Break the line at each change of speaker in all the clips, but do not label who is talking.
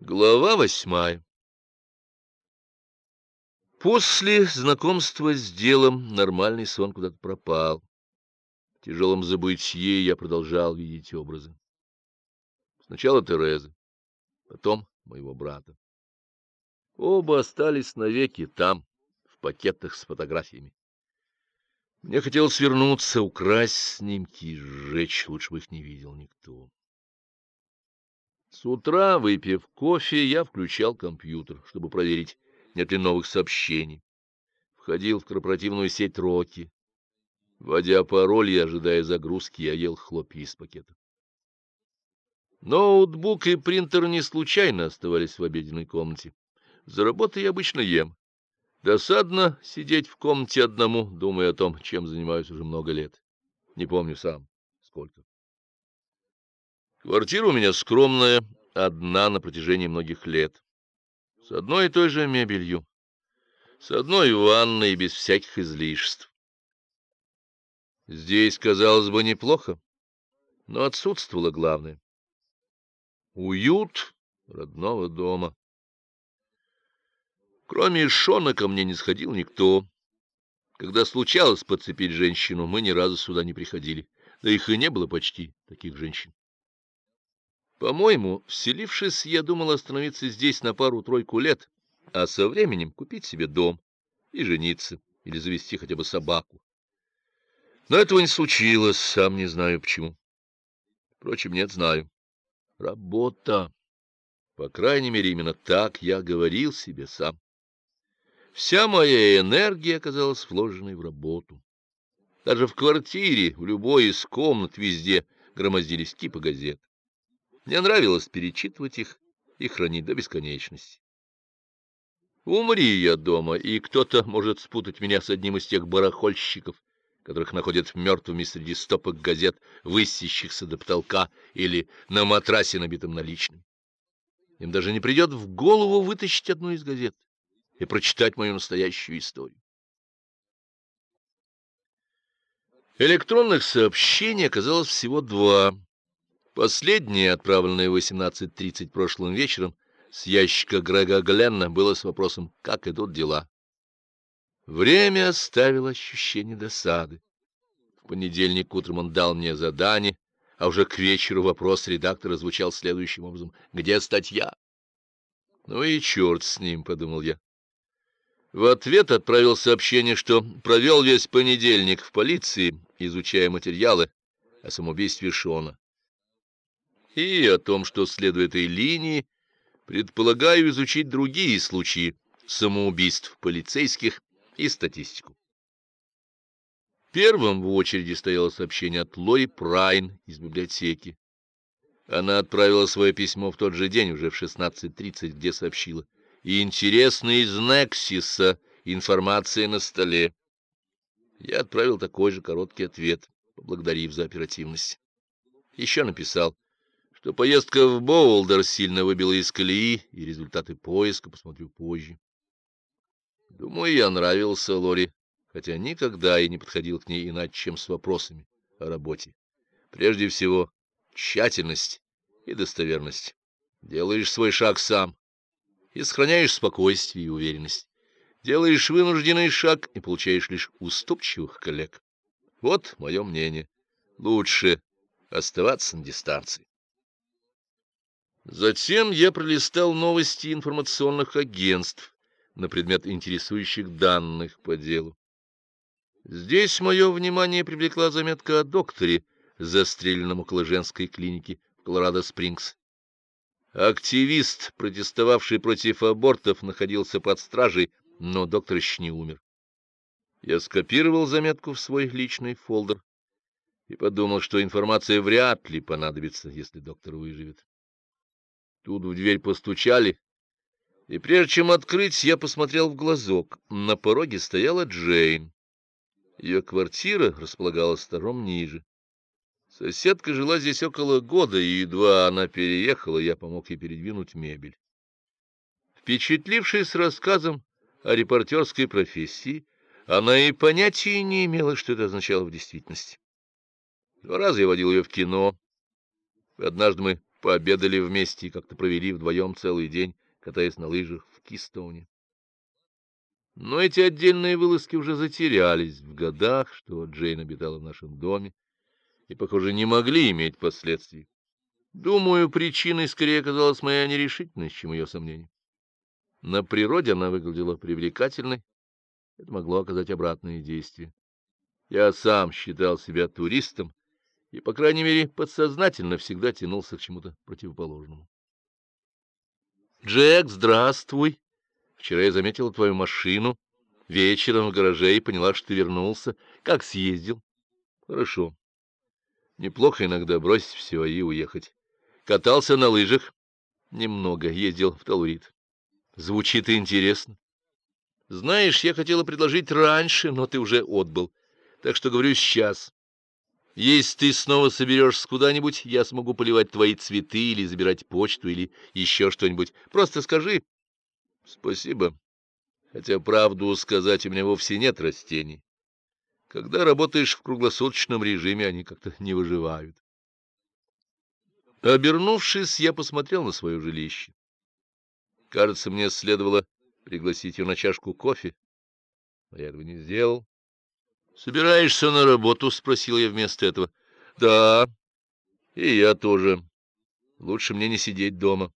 Глава восьмая После знакомства с делом нормальный сон куда-то пропал. В тяжелом забытье я продолжал видеть образы. Сначала Терезы, потом моего брата. Оба остались навеки там, в пакетах с фотографиями. Мне хотелось вернуться, украсть снимки и сжечь, лучше бы их не видел никто. С утра, выпив кофе, я включал компьютер, чтобы проверить, нет ли новых сообщений. Входил в корпоративную сеть Роки. Вводя пароль и ожидая загрузки, я ел хлопья из пакета. Ноутбук и принтер не случайно оставались в обеденной комнате. За работой я обычно ем. Досадно сидеть в комнате одному, думая о том, чем занимаюсь уже много лет. Не помню сам, сколько. Квартира у меня скромная, одна на протяжении многих лет. С одной и той же мебелью, с одной ванной без всяких излишеств. Здесь, казалось бы, неплохо, но отсутствовало главное — уют родного дома. Кроме Шона ко мне не сходил никто. Когда случалось подцепить женщину, мы ни разу сюда не приходили, да их и не было почти, таких женщин. По-моему, вселившись, я думал остановиться здесь на пару-тройку лет, а со временем купить себе дом и жениться, или завести хотя бы собаку. Но этого не случилось, сам не знаю почему. Впрочем, нет, знаю. Работа. По крайней мере, именно так я говорил себе сам. Вся моя энергия оказалась вложенной в работу. Даже в квартире, в любой из комнат, везде громоздились типы газет. Мне нравилось перечитывать их и хранить до бесконечности. Умри я дома, и кто-то может спутать меня с одним из тех барахольщиков, которых находят мертвыми среди стопок газет, высящихся до потолка или на матрасе, набитом наличным. Им даже не придет в голову вытащить одну из газет и прочитать мою настоящую историю. Электронных сообщений оказалось всего два. Последнее, отправленное в 18.30 прошлым вечером, с ящика Грега Гленна, было с вопросом «Как идут дела?». Время оставило ощущение досады. В понедельник утром он дал мне задание, а уже к вечеру вопрос редактора звучал следующим образом «Где статья?». «Ну и черт с ним», — подумал я. В ответ отправил сообщение, что провел весь понедельник в полиции, изучая материалы о самоубийстве Шона и о том, что, следуя этой линии, предполагаю изучить другие случаи самоубийств полицейских и статистику. Первым в очереди стояло сообщение от Лори Прайн из библиотеки. Она отправила свое письмо в тот же день, уже в 16.30, где сообщила. И интересно из Нексиса, информация на столе. Я отправил такой же короткий ответ, поблагодарив за оперативность. Еще написал что поездка в Боулдер сильно выбила из колеи, и результаты поиска посмотрю позже. Думаю, я нравился Лори, хотя никогда и не подходил к ней иначе, чем с вопросами о работе. Прежде всего, тщательность и достоверность. Делаешь свой шаг сам и сохраняешь спокойствие и уверенность. Делаешь вынужденный шаг и получаешь лишь уступчивых коллег. Вот мое мнение. Лучше оставаться на дистанции. Затем я пролистал новости информационных агентств на предмет интересующих данных по делу. Здесь мое внимание привлекла заметка о докторе, застреленном около женской клиники в Колорадо-Спрингс. Активист, протестовавший против абортов, находился под стражей, но доктор еще не умер. Я скопировал заметку в свой личный фолдер и подумал, что информация вряд ли понадобится, если доктор выживет. Тут в дверь постучали, и прежде чем открыть, я посмотрел в глазок. На пороге стояла Джейн. Ее квартира располагалась втором ниже. Соседка жила здесь около года, и едва она переехала, я помог ей передвинуть мебель. Впечатлившись рассказом о репортерской профессии, она и понятия не имела, что это означало в действительности. Два раза я водил ее в кино. Однажды мы пообедали вместе и как-то провели вдвоем целый день, катаясь на лыжах в Кистоуне. Но эти отдельные вылазки уже затерялись в годах, что Джейн обитала в нашем доме, и, похоже, не могли иметь последствий. Думаю, причиной скорее оказалась моя нерешительность, чем ее сомнение. На природе она выглядела привлекательной, это могло оказать обратное действие. Я сам считал себя туристом и, по крайней мере, подсознательно всегда тянулся к чему-то противоположному. «Джек, здравствуй!» Вчера я заметила твою машину вечером в гараже и поняла, что ты вернулся. Как съездил? Хорошо. Неплохо иногда бросить все и уехать. Катался на лыжах. Немного. Ездил в Талурит. Звучит интересно. Знаешь, я хотела предложить раньше, но ты уже отбыл. Так что говорю сейчас. Если ты снова соберешься куда-нибудь, я смогу поливать твои цветы или забирать почту или еще что-нибудь. Просто скажи. Спасибо. Хотя, правду сказать, у меня вовсе нет растений. Когда работаешь в круглосуточном режиме, они как-то не выживают. Обернувшись, я посмотрел на свое жилище. Кажется, мне следовало пригласить ее на чашку кофе, но я этого не сделал. — Собираешься на работу? — спросил я вместо этого. — Да, и я тоже. Лучше мне не сидеть дома.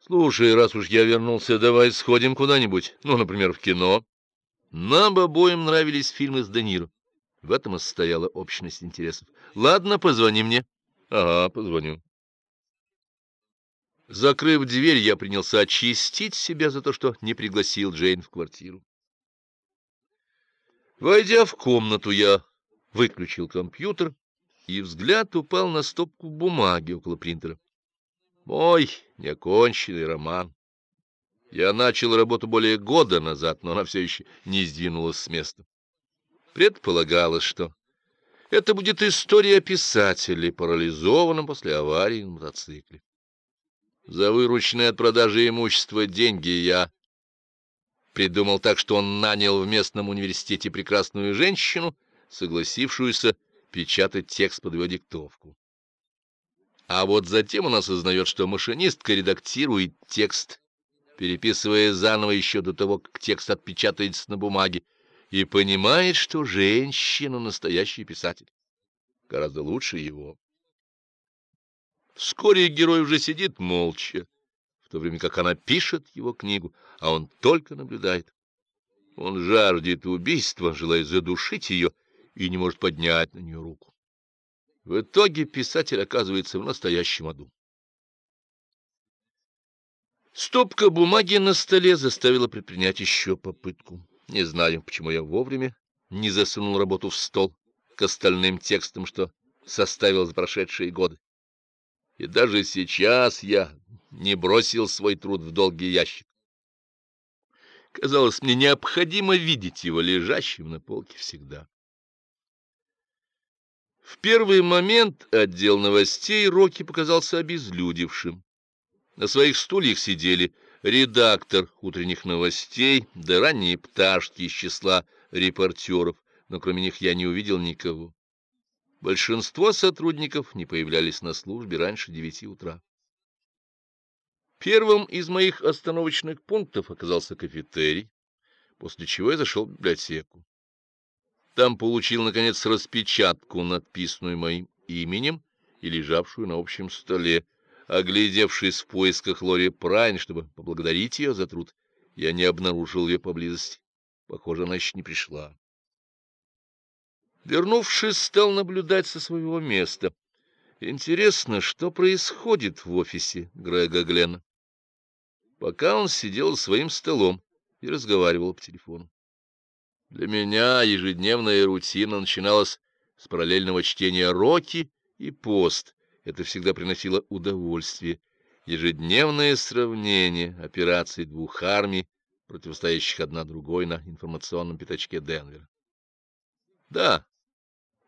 Слушай, раз уж я вернулся, давай сходим куда-нибудь, ну, например, в кино. Нам обоим нравились фильмы с Де. В этом и состояла общность интересов. Ладно, позвони мне. Ага, позвоню. Закрыв дверь, я принялся очистить себя за то, что не пригласил Джейн в квартиру. Войдя в комнату, я выключил компьютер, и взгляд упал на стопку бумаги около принтера. Мой неоконченный роман. Я начал работу более года назад, но она все еще не сдвинулась с места. Предполагалось, что это будет история писателя, парализованном после аварии на мотоцикле. За вырученные от продажи имущества деньги я придумал так, что он нанял в местном университете прекрасную женщину, согласившуюся печатать текст под его диктовку. А вот затем он осознает, что машинистка редактирует текст, переписывая заново еще до того, как текст отпечатается на бумаге, и понимает, что женщина — настоящий писатель. Гораздо лучше его. Вскоре герой уже сидит молча, в то время как она пишет его книгу, а он только наблюдает. Он жаждет убийства, желая задушить ее, и не может поднять на нее руку. В итоге писатель оказывается в настоящем аду. Стопка бумаги на столе заставила предпринять еще попытку. Не знаю, почему я вовремя не засунул работу в стол к остальным текстам, что составил за прошедшие годы. И даже сейчас я не бросил свой труд в долгий ящик. Казалось, мне необходимо видеть его лежащим на полке всегда. В первый момент отдел новостей Рокки показался обезлюдевшим. На своих стульях сидели редактор утренних новостей, да ранние пташки из числа репортеров, но кроме них я не увидел никого. Большинство сотрудников не появлялись на службе раньше девяти утра. Первым из моих остановочных пунктов оказался кафетерий, после чего я зашел в библиотеку. Там получил, наконец, распечатку, надписанную моим именем и лежавшую на общем столе. Оглядевшись в поисках Лори Прайн, чтобы поблагодарить ее за труд, я не обнаружил ее поблизости. Похоже, она еще не пришла. Вернувшись, стал наблюдать со своего места. Интересно, что происходит в офисе Грега Глена. Пока он сидел за своим столом и разговаривал по телефону. Для меня ежедневная рутина начиналась с параллельного чтения «Рокки» и «Пост». Это всегда приносило удовольствие. Ежедневное сравнение операций двух армий, противостоящих одна другой на информационном пятачке Денвера. Да,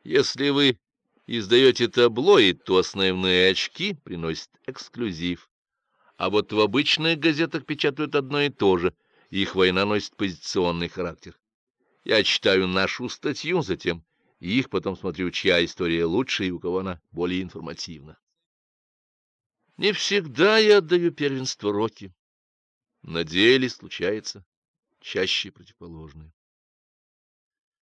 если вы издаете таблоид, то основные очки приносят эксклюзив. А вот в обычных газетах печатают одно и то же, их война носит позиционный характер. Я читаю нашу статью, затем их, потом смотрю, чья история лучше и у кого она более информативна. Не всегда я отдаю первенство Роки. На деле случается чаще противоположное.